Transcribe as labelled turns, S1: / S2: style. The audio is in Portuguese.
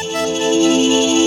S1: Música